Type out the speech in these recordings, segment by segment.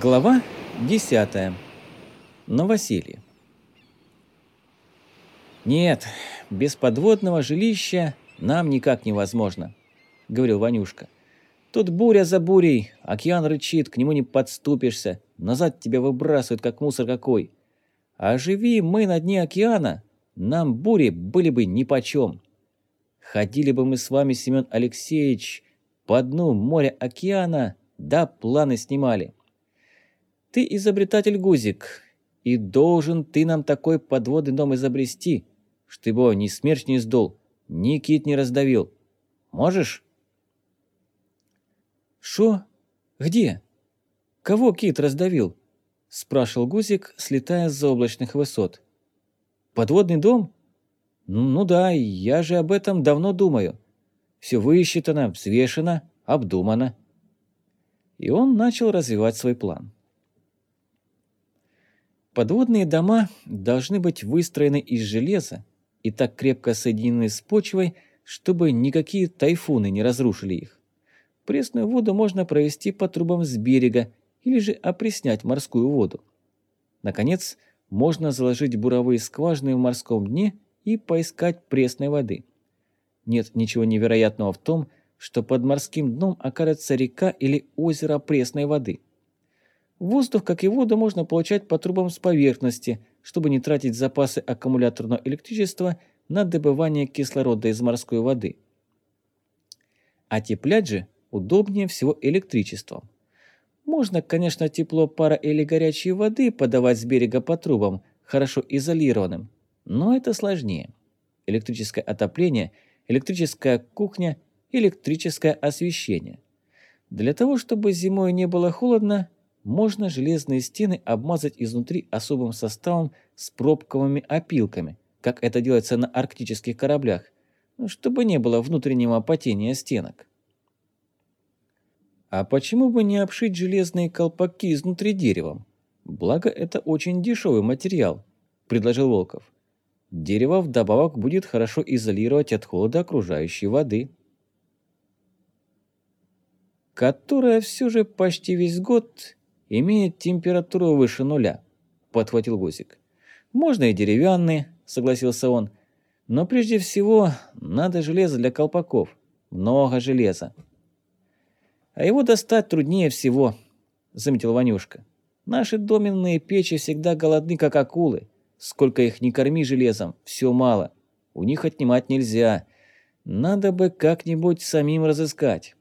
Глава 10. Новоселье. «Нет, без подводного жилища нам никак невозможно», — говорил Ванюшка. «Тут буря за бурей, океан рычит, к нему не подступишься, назад тебя выбрасывают, как мусор какой. А живи мы на дне океана, нам бури были бы нипочем. Ходили бы мы с вами, Семен Алексеевич, по дну моря-океана, да планы снимали». Ты изобретатель Гузик, и должен ты нам такой подводный дом изобрести, чтобы его ни смерч не сдул, ни кит не раздавил. Можешь? Шо? Где? Кого кит раздавил? Спрашивал Гузик, слетая с заоблачных высот. Подводный дом? Ну да, я же об этом давно думаю. Все высчитано, взвешено, обдумано. И он начал развивать свой план. Подводные дома должны быть выстроены из железа и так крепко соединены с почвой, чтобы никакие тайфуны не разрушили их. Пресную воду можно провести по трубам с берега или же опреснять морскую воду. Наконец, можно заложить буровые скважины в морском дне и поискать пресной воды. Нет ничего невероятного в том, что под морским дном окажется река или озеро пресной воды – Воздух, как и воду, можно получать по трубам с поверхности, чтобы не тратить запасы аккумуляторного электричества на добывание кислорода из морской воды. А теплять же удобнее всего электричеством. Можно, конечно, тепло пара или горячей воды подавать с берега по трубам, хорошо изолированным, но это сложнее. Электрическое отопление, электрическая кухня, электрическое освещение. Для того, чтобы зимой не было холодно, можно железные стены обмазать изнутри особым составом с пробковыми опилками, как это делается на арктических кораблях, ну, чтобы не было внутреннего потения стенок. А почему бы не обшить железные колпаки изнутри деревом? Благо, это очень дешевый материал, предложил Волков. Дерево вдобавок будет хорошо изолировать от холода окружающей воды. Которая все же почти весь год имеет температуру выше нуля», – подхватил Гусик. «Можно и деревянные», – согласился он. «Но прежде всего надо железо для колпаков. Много железа». «А его достать труднее всего», – заметил Ванюшка. «Наши доменные печи всегда голодны, как акулы. Сколько их не корми железом, все мало. У них отнимать нельзя. Надо бы как-нибудь самим разыскать».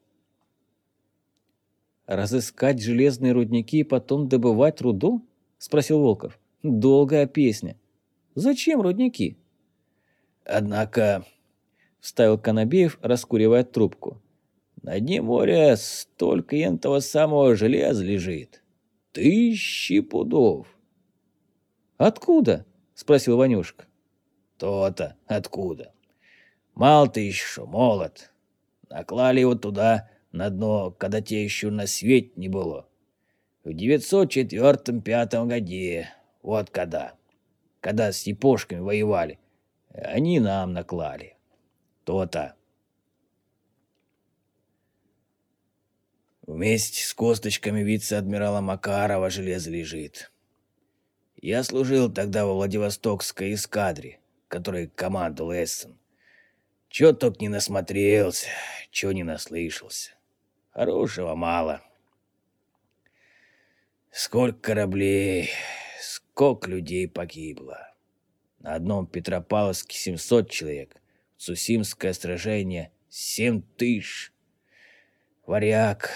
«Разыскать железные рудники и потом добывать руду?» – спросил Волков. «Долгая песня. Зачем рудники?» «Однако», – вставил Конобеев, раскуривая трубку, – «на дне моря столько ентого самого железа лежит. Тысячи пудов». «Откуда?» – спросил Ванюшка. «То-то, откуда? Мало ты еще, молод. Наклали его туда на дно, когда те еще на свете не было. В 904-5 годе, вот когда. Когда с япошками воевали, они нам наклали. То-то. Вместе с косточками вице-адмирала Макарова железо лежит. Я служил тогда во Владивостокской эскадре, которой командовал Эссен. Чё только не насмотрелся, чё не наслышался. Хорошего мало. Сколько кораблей, сколько людей погибло. На одном Петропавловске 700 человек, Сусимское сражение 7 тысяч. Варяг,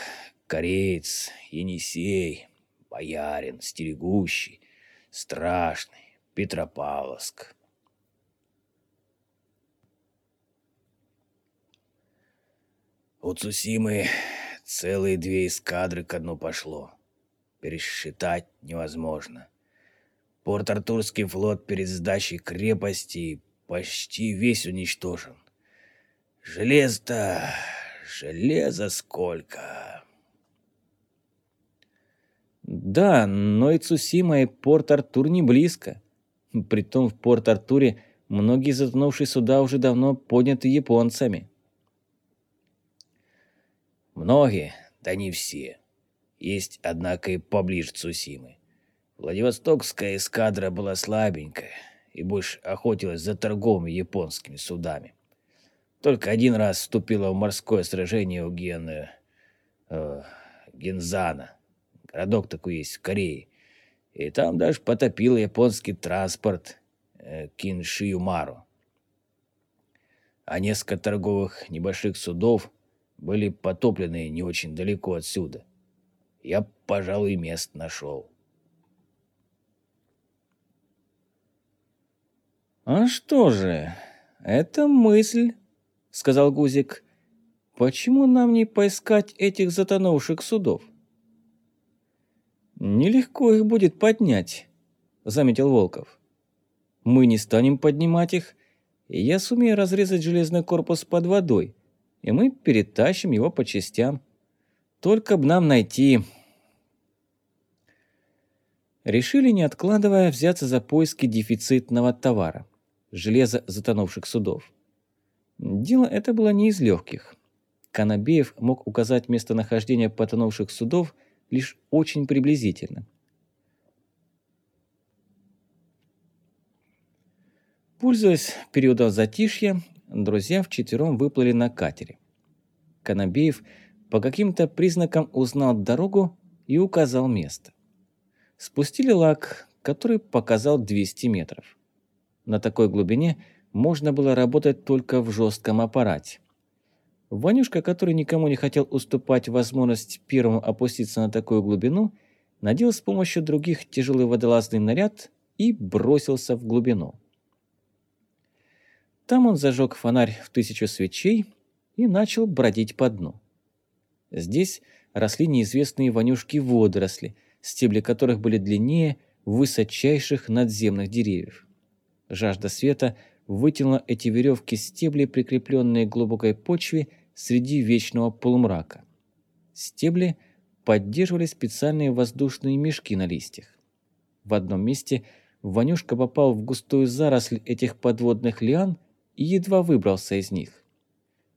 кореец, Енисей, боярин, стерегущий, страшный, Петропавловск. У Цусимы Целые две эскадры ко дну пошло. Пересчитать невозможно. Порт-Артурский флот перед сдачей крепости почти весь уничтожен. Железо-то... железо сколько... Да, но и Цусима, и Порт-Артур не близко. Притом в Порт-Артуре многие затонувшие суда уже давно подняты японцами. Многие, да не все. есть, однако, и поближе Цусимы. Владивостокская эскадра была слабенькая и больше охотилась за торговыми японскими судами. Только один раз вступила в морское сражение у Гена... Э, Гензана. Городок такой есть в Корее. И там даже потопил японский транспорт э, Киншиюмару. А несколько торговых небольших судов были потоплены не очень далеко отсюда. Я, пожалуй, мест нашел. «А что же, это мысль», — сказал Гузик. «Почему нам не поискать этих затонувших судов?» «Нелегко их будет поднять», — заметил Волков. «Мы не станем поднимать их, и я сумею разрезать железный корпус под водой, и мы перетащим его по частям. Только б нам найти...» Решили, не откладывая, взяться за поиски дефицитного товара – железа затонувших судов. Дело это было не из легких. Канабеев мог указать местонахождение потонувших судов лишь очень приблизительно. Пользуясь периодом затишья, друзья вчетвером выплыли на катере. Канабеев по каким-то признакам узнал дорогу и указал место. Спустили лак, который показал 200 метров. На такой глубине – можно было работать только в жестком аппарате. Ванюшка, который никому не хотел уступать возможность первому опуститься на такую глубину, надел с помощью других тяжелый водолазный наряд и бросился в глубину. Там он зажег фонарь в тысячу свечей и начал бродить по дну. Здесь росли неизвестные Ванюшки водоросли, стебли которых были длиннее высочайших надземных деревьев. Жажда света – вытянула эти веревки стебли, прикрепленные к глубокой почве среди вечного полумрака. Стебли поддерживали специальные воздушные мешки на листьях. В одном месте Ванюшка попал в густую заросль этих подводных лиан и едва выбрался из них.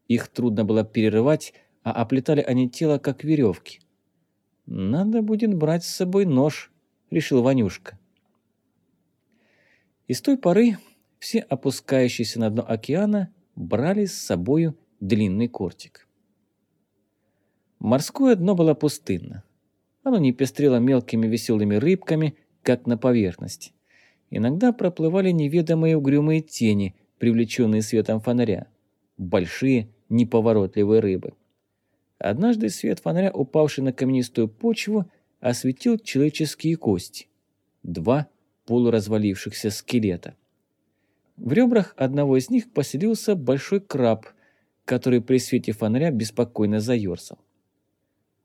Их трудно было перерывать, а оплетали они тело, как веревки. «Надо будет брать с собой нож», — решил Ванюшка. И с той поры все опускающиеся на дно океана брали с собою длинный кортик. Морское дно было пустынно. Оно не пестрело мелкими веселыми рыбками, как на поверхности. Иногда проплывали неведомые угрюмые тени, привлеченные светом фонаря. Большие, неповоротливые рыбы. Однажды свет фонаря, упавший на каменистую почву, осветил человеческие кости. Два полуразвалившихся скелета. В ребрах одного из них поселился большой краб, который при свете фонаря беспокойно заерзал.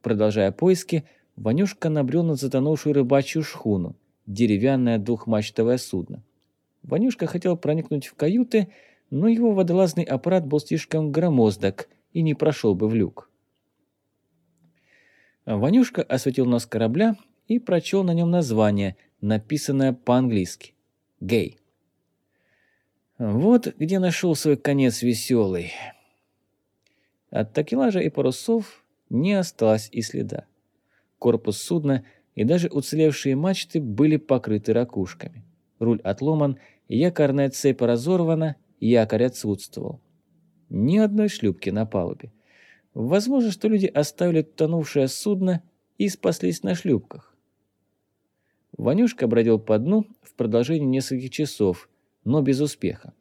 Продолжая поиски, Ванюшка набрел на затонувшую рыбачью шхуну, деревянное двухмачтовое судно. Ванюшка хотел проникнуть в каюты, но его водолазный аппарат был слишком громоздок и не прошел бы в люк. Ванюшка осветил нос корабля и прочел на нем название, написанное по-английски «Гей». Вот где нашел свой конец веселый. От такелажа и парусов не осталось и следа. Корпус судна и даже уцелевшие мачты были покрыты ракушками. Руль отломан, якорная цепь разорвана, якорь отсутствовал. Ни одной шлюпки на палубе. Возможно, что люди оставили тонувшее судно и спаслись на шлюпках. Ванюшка бродил по дну в продолжении нескольких часов, но без успеха.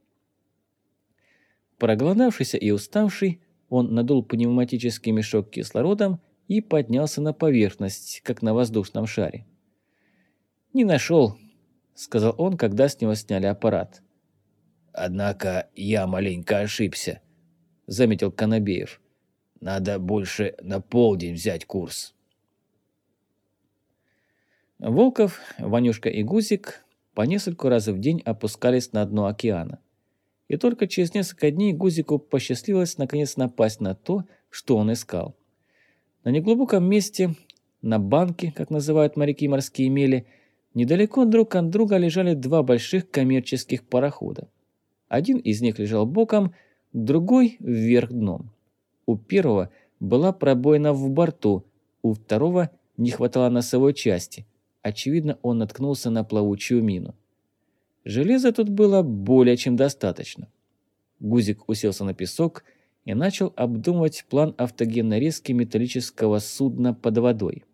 Проголодавшийся и уставший, он надул пневматический мешок кислородом и поднялся на поверхность, как на воздушном шаре. «Не нашел», — сказал он, когда с него сняли аппарат. «Однако я маленько ошибся», — заметил Конобеев. «Надо больше на полдень взять курс». Волков, Ванюшка и Гузик по нескольку раз в день опускались на дно океана. И только через несколько дней Гузику посчастливилось наконец напасть на то, что он искал. На неглубоком месте, на банке, как называют моряки морские мели, недалеко друг от друга лежали два больших коммерческих парохода. Один из них лежал боком, другой вверх дном. У первого была пробоина в борту, у второго не хватало носовой части. Очевидно, он наткнулся на плавучую мину. Железа тут было более чем достаточно. Гузик уселся на песок и начал обдумывать план автогенной резки металлического судна под водой.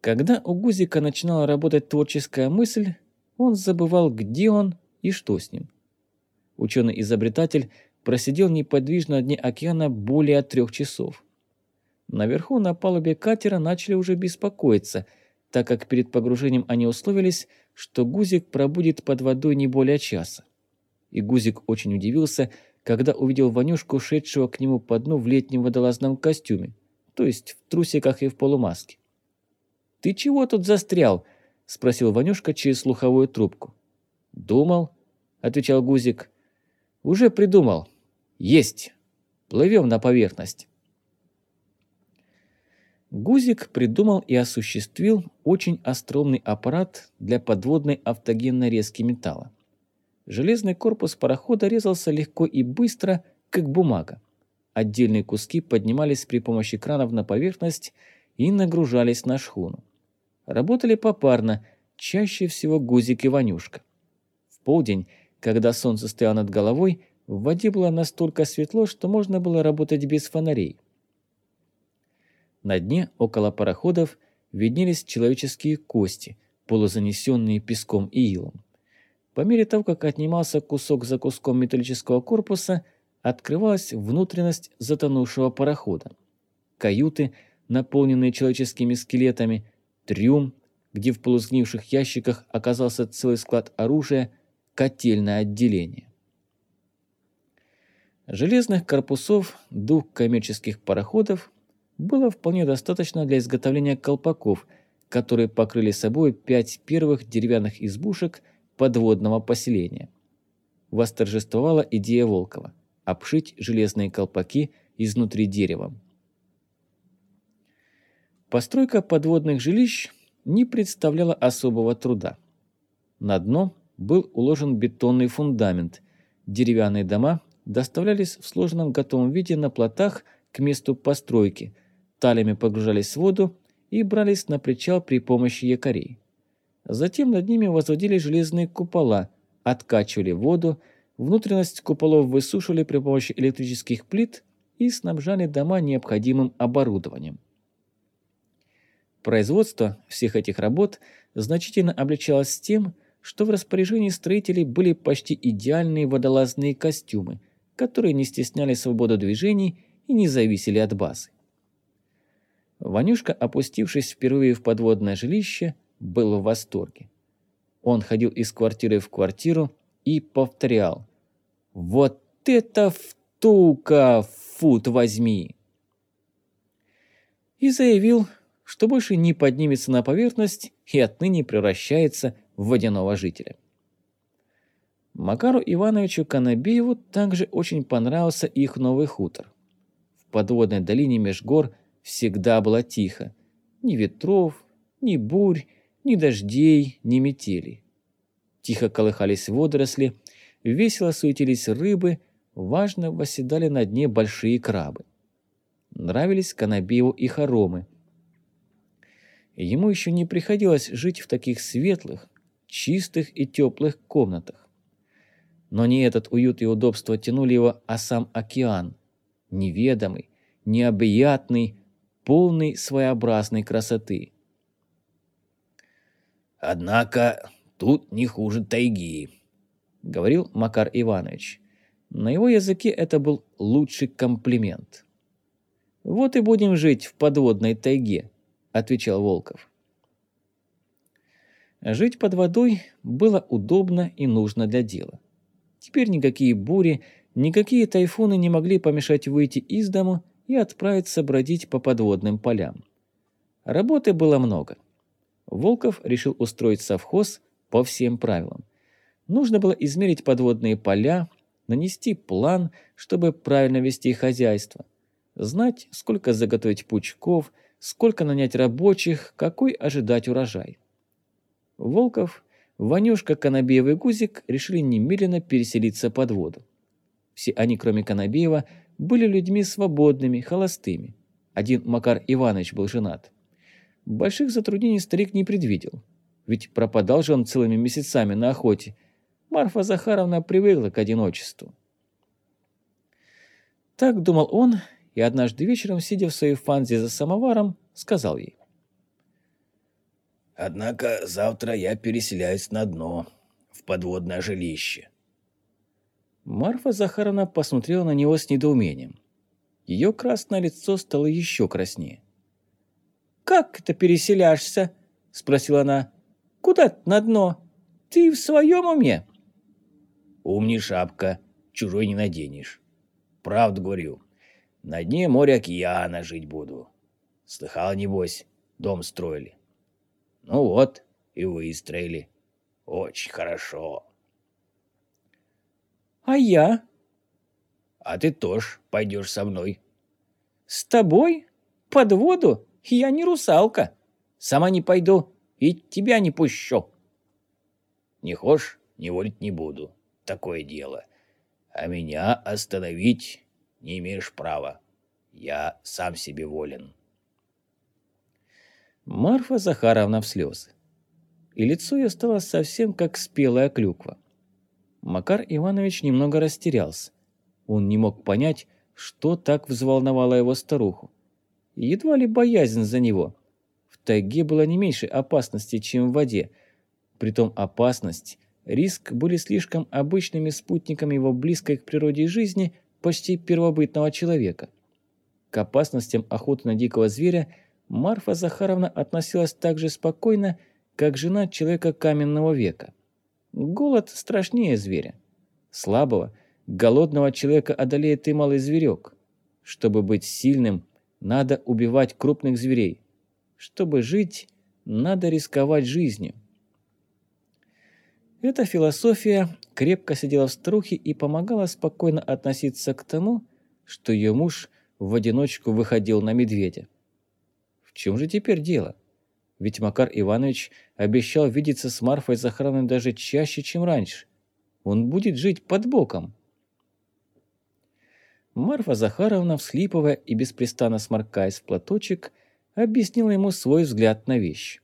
Когда у Гузика начинала работать творческая мысль, он забывал, где он и что с ним. Ученый-изобретатель просидел неподвижно на дне океана более трех часов. Наверху на палубе катера начали уже беспокоиться, так как перед погружением они условились, что Гузик пробудет под водой не более часа. И Гузик очень удивился, когда увидел Ванюшку, шедшего к нему по дну в летнем водолазном костюме, то есть в трусиках и в полумаске. «Ты чего тут застрял?» – спросил Ванюшка через слуховую трубку. «Думал», – отвечал Гузик. «Уже придумал. Есть. Плывем на поверхность». Гузик придумал и осуществил очень остромный аппарат для подводной автогенной резки металла. Железный корпус парохода резался легко и быстро, как бумага. Отдельные куски поднимались при помощи кранов на поверхность и нагружались на шхуну. Работали попарно, чаще всего Гузик и Ванюшка. В полдень, когда солнце стояло над головой, в воде было настолько светло, что можно было работать без фонарей. На дне, около пароходов, виднелись человеческие кости, полузанесенные песком и илом. По мере того, как отнимался кусок за куском металлического корпуса, открывалась внутренность затонувшего парохода. Каюты, наполненные человеческими скелетами – трюм, где в полусгнивших ящиках оказался целый склад оружия, котельное отделение. Железных корпусов двух коммерческих пароходов было вполне достаточно для изготовления колпаков, которые покрыли собой пять первых деревянных избушек подводного поселения. Восторжествовала идея Волкова – обшить железные колпаки изнутри деревом. Постройка подводных жилищ не представляла особого труда. На дно был уложен бетонный фундамент. Деревянные дома доставлялись в сложенном готовом виде на плотах к месту постройки, талями погружались в воду и брались на причал при помощи якорей. Затем над ними возводили железные купола, откачивали воду, внутренность куполов высушивали при помощи электрических плит и снабжали дома необходимым оборудованием. Производство всех этих работ значительно облегчалось тем, что в распоряжении строителей были почти идеальные водолазные костюмы, которые не стесняли свободу движений и не зависели от базы. Ванюшка, опустившись впервые в подводное жилище, был в восторге. Он ходил из квартиры в квартиру и повторял «Вот это втука, фут возьми!» И заявил, что больше не поднимется на поверхность и отныне превращается в водяного жителя. Макару Ивановичу Конобееву также очень понравился их новый хутор. В подводной долине меж гор всегда было тихо. Ни ветров, ни бурь, ни дождей, ни метелей. Тихо колыхались водоросли, весело суетились рыбы, важно восседали на дне большие крабы. Нравились Конобееву и хоромы – Ему еще не приходилось жить в таких светлых, чистых и теплых комнатах. Но не этот уют и удобство тянули его, а сам океан, неведомый, необъятный, полный своеобразной красоты. «Однако тут не хуже тайги», — говорил Макар Иванович. На его языке это был лучший комплимент. «Вот и будем жить в подводной тайге», – отвечал Волков. Жить под водой было удобно и нужно для дела. Теперь никакие бури, никакие тайфуны не могли помешать выйти из дому и отправиться бродить по подводным полям. Работы было много. Волков решил устроить совхоз по всем правилам. Нужно было измерить подводные поля, нанести план, чтобы правильно вести хозяйство, знать, сколько заготовить пучков – сколько нанять рабочих, какой ожидать урожай. Волков, Ванюшка, Конобеев и Гузик решили немедленно переселиться под воду. Все они, кроме Конобеева, были людьми свободными, холостыми. один Макар Иванович был женат. Больших затруднений старик не предвидел. Ведь пропадал же он целыми месяцами на охоте. Марфа Захаровна привыкла к одиночеству. Так думал он, и однажды вечером, сидя в своей фанзе за самоваром, сказал ей. «Однако завтра я переселяюсь на дно, в подводное жилище». Марфа Захаровна посмотрела на него с недоумением. Ее красное лицо стало еще краснее. «Как это переселяешься?» – спросила она. «Куда ты на дно? Ты в своем уме?» «Умни шапка, чужой не наденешь. Правду говорю, на дне моря океана жить буду. Слыхал, небось, дом строили. Ну вот, и выстроили. Очень хорошо. А я? А ты тоже пойдешь со мной. С тобой? Под воду? Я не русалка. Сама не пойду и тебя не пущу. Не хочешь, не волить не буду. Такое дело. А меня остановить не имеешь права. Я сам себе волен. Марфа Захаровна в слезы. И лицо ее стало совсем как спелая клюква. Макар Иванович немного растерялся. Он не мог понять, что так взволновало его старуху. Едва ли боязнь за него. В тайге была не меньше опасности, чем в воде. Притом опасность, риск были слишком обычными спутниками его близкой к природе жизни почти первобытного человека. К опасностям охоты на дикого зверя Марфа Захаровна относилась так же спокойно, как жена человека каменного века. Голод страшнее зверя. Слабого, голодного человека одолеет и малый зверек. Чтобы быть сильным, надо убивать крупных зверей. Чтобы жить, надо рисковать жизнью. Эта философия крепко сидела в старухе и помогала спокойно относиться к тому, что ее муж в одиночку выходил на медведя. В чем же теперь дело? Ведь Макар Иванович обещал видеться с Марфой Захаровной даже чаще, чем раньше. Он будет жить под боком. Марфа Захаровна, всхлипывая и беспрестанно сморкаясь в платочек, объяснила ему свой взгляд на вещь.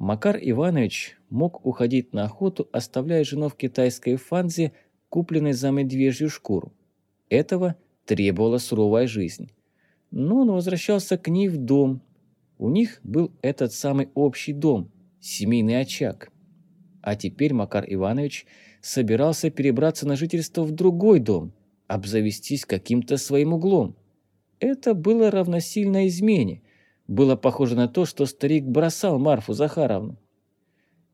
Макар Иванович мог уходить на охоту, оставляя жену в китайской фанзе, купленной за медвежью шкуру. Этого требовала суровая жизнь. Но он возвращался к ней в дом. У них был этот самый общий дом, семейный очаг. А теперь Макар Иванович собирался перебраться на жительство в другой дом, обзавестись каким-то своим углом. Это было равносильно измене, было похоже на то, что старик бросал Марфу Захаровну.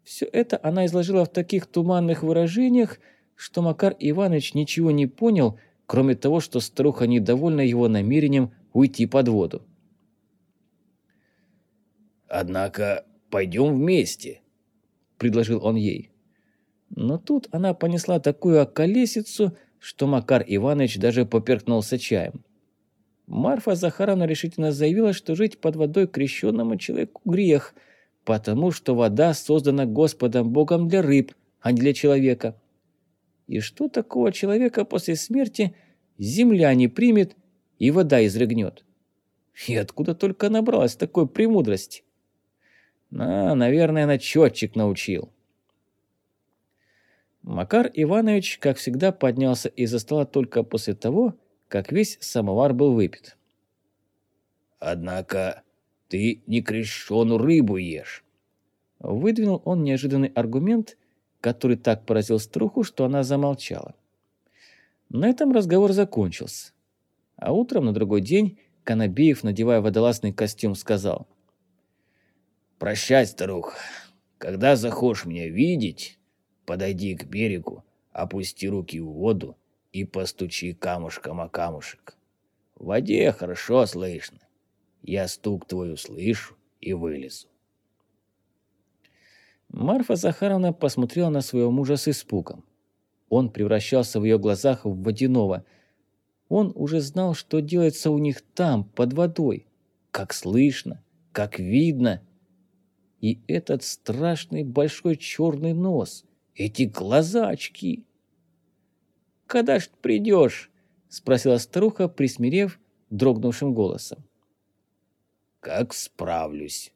Все это она изложила в таких туманных выражениях, что Макар Иванович ничего не понял, кроме того, что старуха недовольна его намерением уйти под воду. «Однако пойдем вместе», — предложил он ей. Но тут она понесла такую околесицу, что Макар Иванович даже поперкнулся чаем. Марфа Захаровна решительно заявила, что жить под водой крещенному человеку грех, потому что вода создана Господом Богом для рыб, а не для человека. И что такого человека после смерти земля не примет и вода изрыгнет? И откуда только набралась такой премудрости? А, наверное, начетчик научил. Макар Иванович, как всегда, поднялся из-за стола только после того, как весь самовар был выпит. «Однако ты не крещеную рыбу ешь». Выдвинул он неожиданный аргумент, который так поразил струху, что она замолчала. На этом разговор закончился. А утром на другой день Конобеев, надевая водолазный костюм, сказал. «Прощай, старуха. Когда захочешь меня видеть, подойди к берегу, опусти руки в воду и постучи камушком о камушек. В воде хорошо слышно. Я стук твой услышу и вылезу. Марфа Захаровна посмотрела на своего мужа с испугом. Он превращался в ее глазах в водяного. Он уже знал, что делается у них там, под водой. Как слышно, как видно. И этот страшный большой черный нос, эти глаза-очки когда ж придешь?» – спросила старуха, присмирев дрогнувшим голосом. как справлюсь.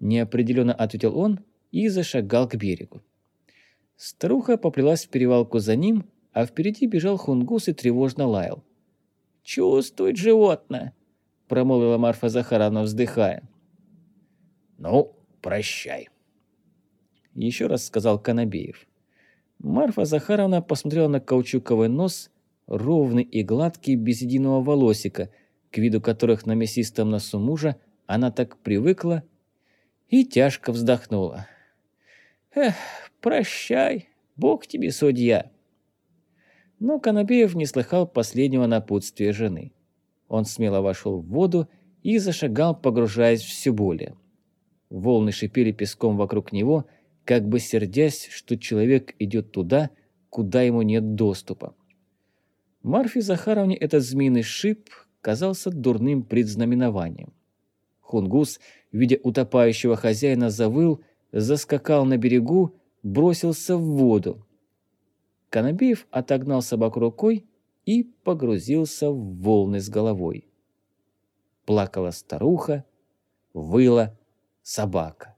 Неопределенно ответил он и зашагал к берегу. Старуха поплелась в перевалку за ним, а впереди бежал хунгус и тревожно лаял. «Чувствует животное!» – промолвила Марфа Захаровна, вздыхая. «Ну, прощай!» Еще раз сказал Конобеев. Марфа Захаровна посмотрела на каучуковый нос, ровный и гладкий, без единого волосика, к виду которых на мясистом носу мужа она так привыкла, и тяжко вздохнула. «Эх, прощай, Бог тебе судья!» Но Конобеев не слыхал последнего напутствия жены. Он смело вошел в воду и зашагал, погружаясь все более. Волны шипели песком вокруг него, как бы сердясь, что человек идет туда, куда ему нет доступа. Марфе Захаровне этот змеиный шип казался дурным предзнаменованием. Хунгус, видя утопающего хозяина, завыл, заскакал на берегу, бросился в воду. Конобеев отогнал собаку рукой и погрузился в волны с головой. Плакала старуха, выла собака.